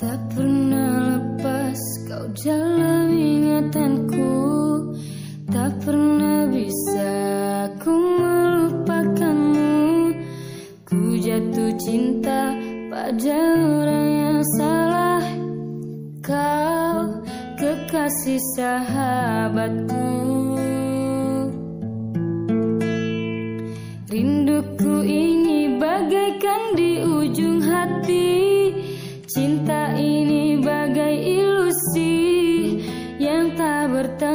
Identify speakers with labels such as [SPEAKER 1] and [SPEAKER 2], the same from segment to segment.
[SPEAKER 1] Tak pernah lepas kau dalam ingatanku. Tak pernah bisa ku melupakanmu. Ku jatuh cinta pada orang yang salah. Kau kekasih sahabatku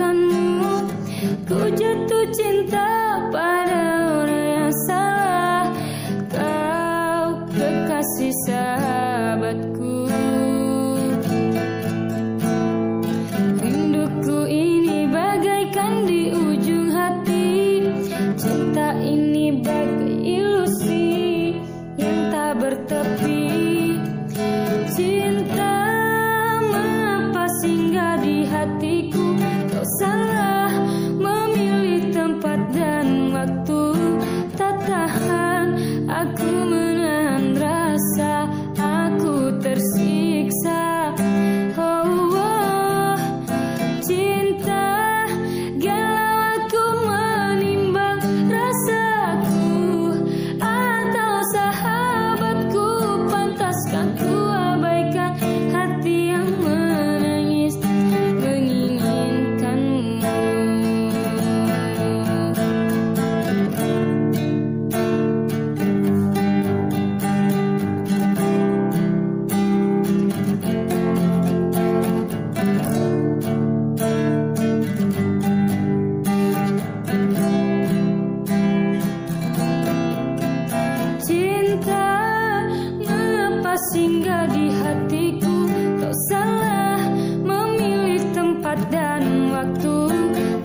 [SPEAKER 1] melupakanmu Ku jatuh cinta pada orang yang salah. Kau kekasih sahabatku. Rinduku ini bagaikan di ujung hati. Cinta ini bagai ilusi yang tak bertepi. Cinta mengapa singgah di hatiku cinta Mengapa singgah di hatiku? Kau salah memilih tempat dan waktu.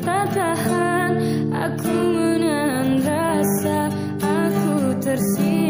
[SPEAKER 1] Tak tahan aku menahan rasa Aku tersinggung.